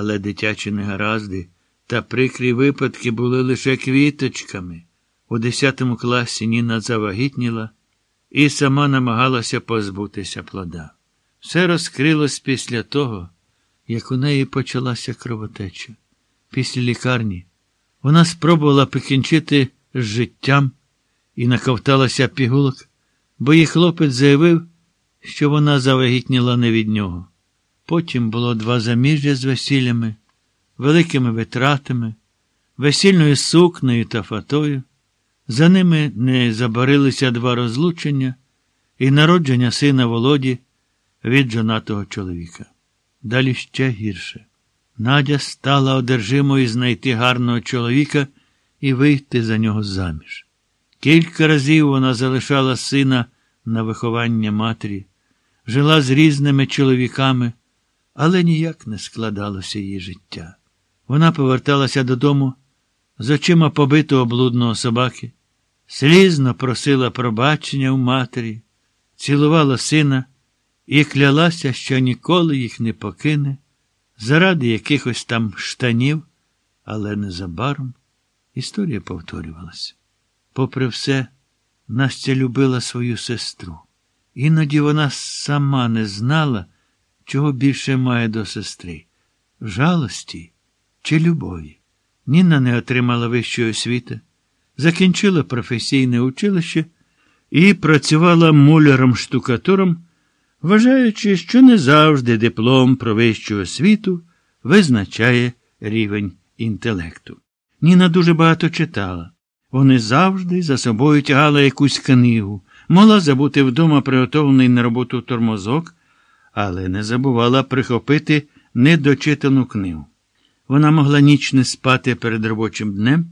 Але дитячі негаразди та прикрі випадки були лише квіточками. У десятому класі Ніна завагітніла і сама намагалася позбутися плода. Все розкрилось після того, як у неї почалася кровотеча. Після лікарні вона спробувала покінчити з життям і наковталася пігулок, бо її хлопець заявив, що вона завагітніла не від нього. Потім було два заміжжя з весіллями, великими витратами, весільною сукнею та фатою. За ними не забарилися два розлучення і народження сина Володі від жонатого чоловіка. Далі ще гірше. Надя стала одержимою знайти гарного чоловіка і вийти за нього заміж. Кілька разів вона залишала сина на виховання матері, жила з різними чоловіками, але ніяк не складалося її життя. Вона поверталася додому з очима побитого блудного собаки, слізно просила пробачення у матері, цілувала сина і клялася, що ніколи їх не покине, заради якихось там штанів, але незабаром історія повторювалася. Попри все, Настя любила свою сестру. Іноді вона сама не знала, чого більше має до сестри жалості чи любові. Ніна не отримала вищої освіти, закінчила професійне училище і працювала муляром-штукатуром, вважаючи, що не завжди диплом про вищу освіту визначає рівень інтелекту. Ніна дуже багато читала. Вони завжди за собою тягали якусь книгу, могла забути вдома приготовлений на роботу тормозок, але не забувала прихопити недочитану книгу. Вона могла ніч не спати перед робочим днем,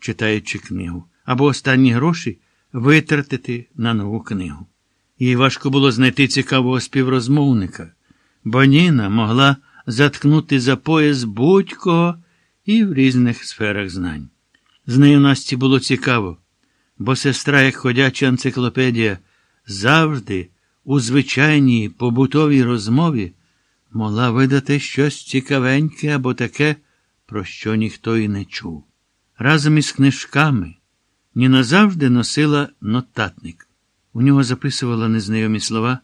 читаючи книгу, або останні гроші витратити на нову книгу. Їй важко було знайти цікавого співрозмовника, бо Ніна могла заткнути за пояс будь-кого і в різних сферах знань. З нею Насті було цікаво, бо сестра, як ходяча енциклопедія, завжди у звичайній побутовій розмові могла видати щось цікавеньке або таке, про що ніхто і не чув. Разом із книжками Ніна завжди носила нотатник. У нього записувала незнайомі слова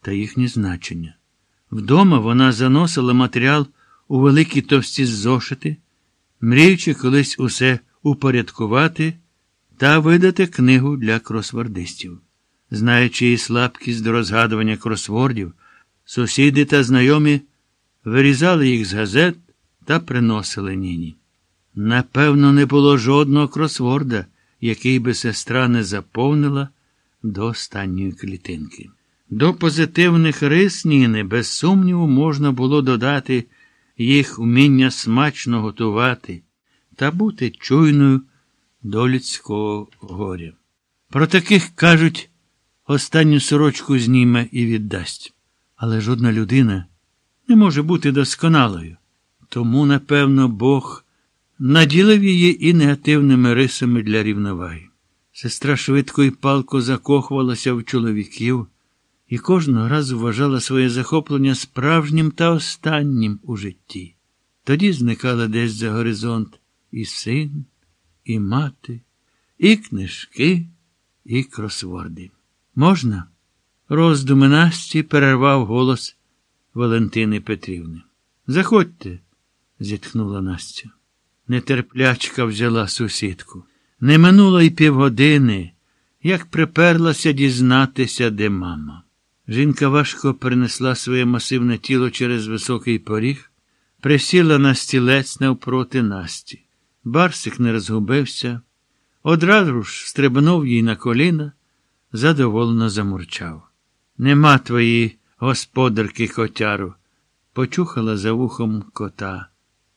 та їхні значення. Вдома вона заносила матеріал у великі товсті зошити, мріючи колись усе упорядкувати та видати книгу для кросвордистів. Знаючи її слабкість до розгадування кросвордів, сусіди та знайомі вирізали їх з газет та приносили ніні. Напевно, не було жодного кросворда, який би сестра не заповнила до останньої клітинки. До позитивних рис Ніни, без сумніву, можна було додати їх уміння смачно готувати та бути чуйною до людського горя. Про таких кажуть, останню сорочку зніме і віддасть. Але жодна людина не може бути досконалою. Тому, напевно, Бог наділив її і негативними рисами для рівноваги. Сестра швидко і палко закохувалася в чоловіків і кожного разу вважала своє захоплення справжнім та останнім у житті. Тоді зникала десь за горизонт і син, і мати, і книжки, і кросворди. Можна? Роздуми Насті перервав голос Валентини Петрівни. Заходьте, зітхнула Настя. Нетерплячка взяла сусідку. Не минуло й півгодини, як приперлася дізнатися, де мама. Жінка важко перенесла своє масивне тіло через високий поріг, присіла на стілець навпроти Насті. Барсик не розгубився, одразу ж стрибнув їй на коліна, задоволено замурчав. Нема твої господарки котяру, почухала за вухом кота,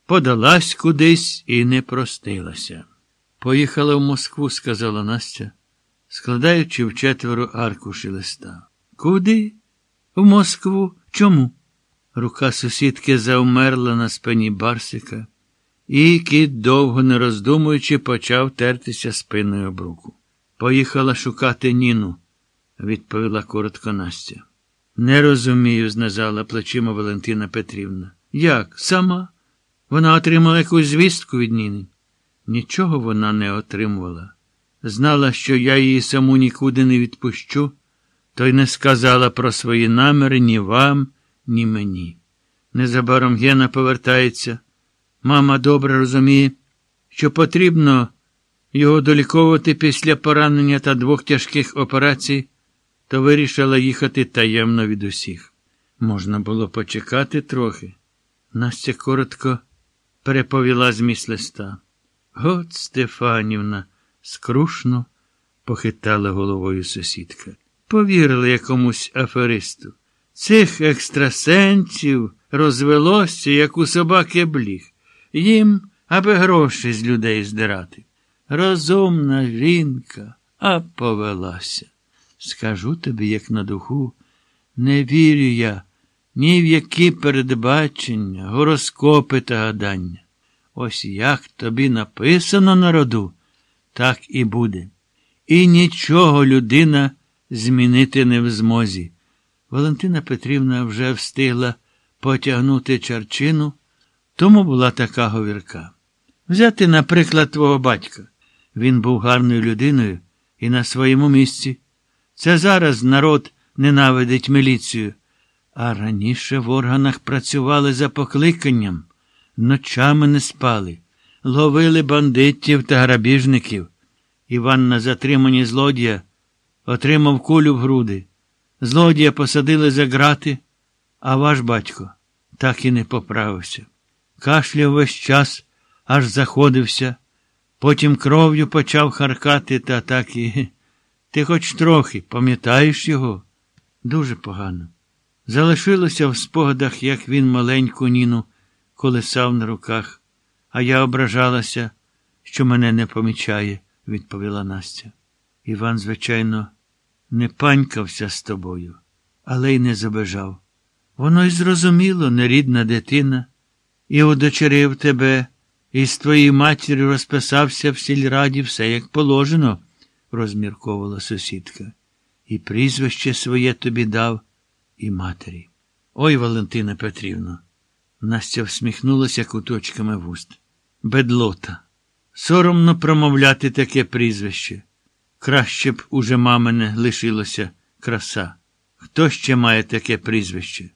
подалась кудись і не простилася. Поїхала в Москву, сказала Настя, складаючи в четверо аркуші листа. Куди? В Москву? Чому? Рука сусідки завмерла на спині Барсика. І кіт, довго не роздумуючи, почав тертися спиною об руку. Поїхала шукати Ніну, відповіла коротко Настя. Не розумію, знизала плечима Валентина Петрівна. Як? Сама? Вона отримала якусь звістку від Ніни. Нічого вона не отримувала. Знала, що я її саму нікуди не відпущу, то й не сказала про свої наміри ні вам, ні мені. Незабаром Гена повертається. Мама добре розуміє, що потрібно його доліковувати після поранення та двох тяжких операцій, то вирішила їхати таємно від усіх. Можна було почекати трохи. Настя коротко переповіла зміст листа. От Стефанівна, скрушно похитала головою сусідка. Повірили якомусь аферисту. Цих екстрасенсів розвелося, як у собаки бліг. Їм, аби гроші з людей здирати. Розумна жінка, а повелася. Скажу тобі, як на духу, не вірю я ні в які передбачення, гороскопи та гадання. Ось як тобі написано на роду, так і буде. І нічого людина змінити не в змозі. Валентина Петрівна вже встигла потягнути чарчину, тому була така говірка. Взяти, наприклад, твого батька. Він був гарною людиною і на своєму місці. Це зараз народ ненавидить міліцію, а раніше в органах працювали за покликанням, ночами не спали, ловили бандитів та грабіжників. Іван на затриманні злодія отримав кулю в груди. Злодія посадили за грати, а ваш батько так і не поправився. Кашляв весь час, аж заходився, потім кров'ю почав харкати та так і. Ти хоч трохи пам'ятаєш його? Дуже погано. Залишилося в спогадах, як він маленьку Ніну колесав на руках, а я ображалася, що мене не помічає, відповіла Настя. Іван, звичайно, не панькався з тобою, але й не забажав. Воно й зрозуміло, нерідна дитина, і удочерив тебе, і з твоєю матір'ю розписався в сільраді все як положено, розмірковувала сусідка. І прізвище своє тобі дав, і матері. Ой, Валентина Петрівна. Настя всміхнулася куточками вуст. Бедлота. Соромно промовляти таке прізвище. Краще б уже мамине лишилося краса. Хто ще має таке прізвище?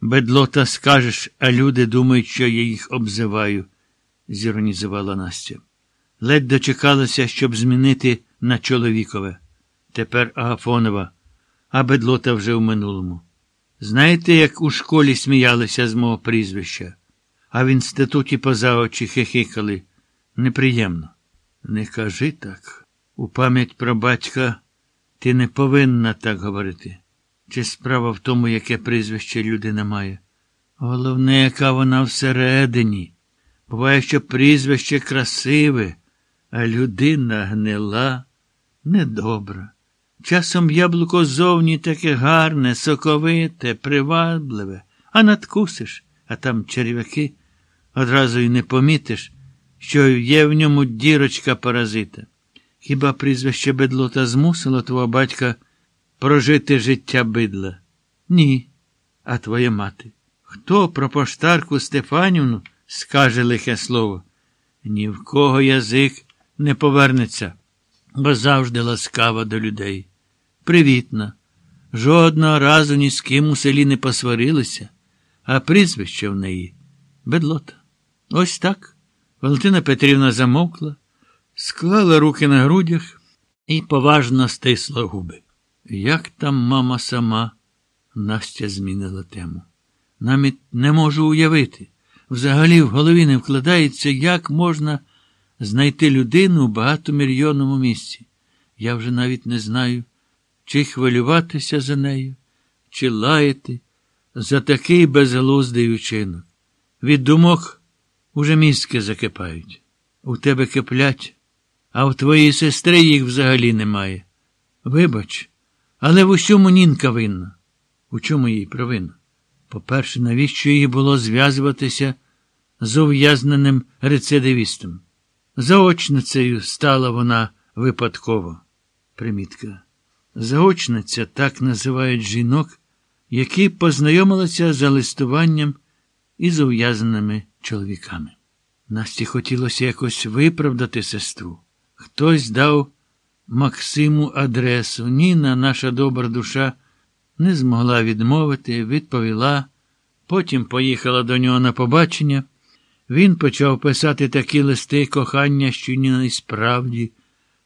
Бедлота скажеш, а люди думають, що я їх обзиваю, зіронізувала Настя. Ледь дочекалася, щоб змінити на чоловікове. Тепер Агафонова, а бедлота вже в минулому. Знаєте, як у школі сміялися з мого прізвища, а в інституті поза очі хихикали. Неприємно. Не кажи так. У пам'ять про батька ти не повинна так говорити. Чи справа в тому, яке прізвище людина має? Головне, яка вона всередині. Буває, що прізвище красиве, а людина гнила, недобра. Часом яблуко зовні таке гарне, соковите, привабливе, а надкусиш, а там черв'яки, одразу й не помітиш, що є в ньому дірочка паразита. Хіба прізвище бедлота змусило твого батька прожити життя бидла? Ні. А твоя мати? Хто про поштарку Стефанівну скаже лихе слово? Ні в кого язик не повернеться, бо завжди ласкава до людей. Привітна. Жодного разу ні з ким у селі не посварилися, а прізвище в неї бедлота. Ось так. Валентина Петрівна замовкла, склала руки на грудях і поважно стисла губи. Як там мама сама? Настя змінила тему. Навіть не можу уявити. Взагалі в голові не вкладається, як можна знайти людину у багатомільйонному місці. Я вже навіть не знаю, чи хвилюватися за нею, чи лаяти за такий безглуздий учинок. Від думок уже мізки закипають. У тебе киплять, а в твоїй сестри їх взагалі немає. Вибач, але в усьому нінка винна. У чому їй провина? По-перше, навіщо їй було зв'язуватися з ув'язненим рецидивістом? Заочницею стала вона випадково. Примітка. Заочниця так називають жінок, які познайомилися за листуванням і з ув'язненими чоловіками. Насті хотілося якось виправдати сестру. Хтось дав Максиму адресу. Ніна, наша добра душа, не змогла відмовити, відповіла, потім поїхала до нього на побачення. Він почав писати такі листи кохання, що ні насправді. справді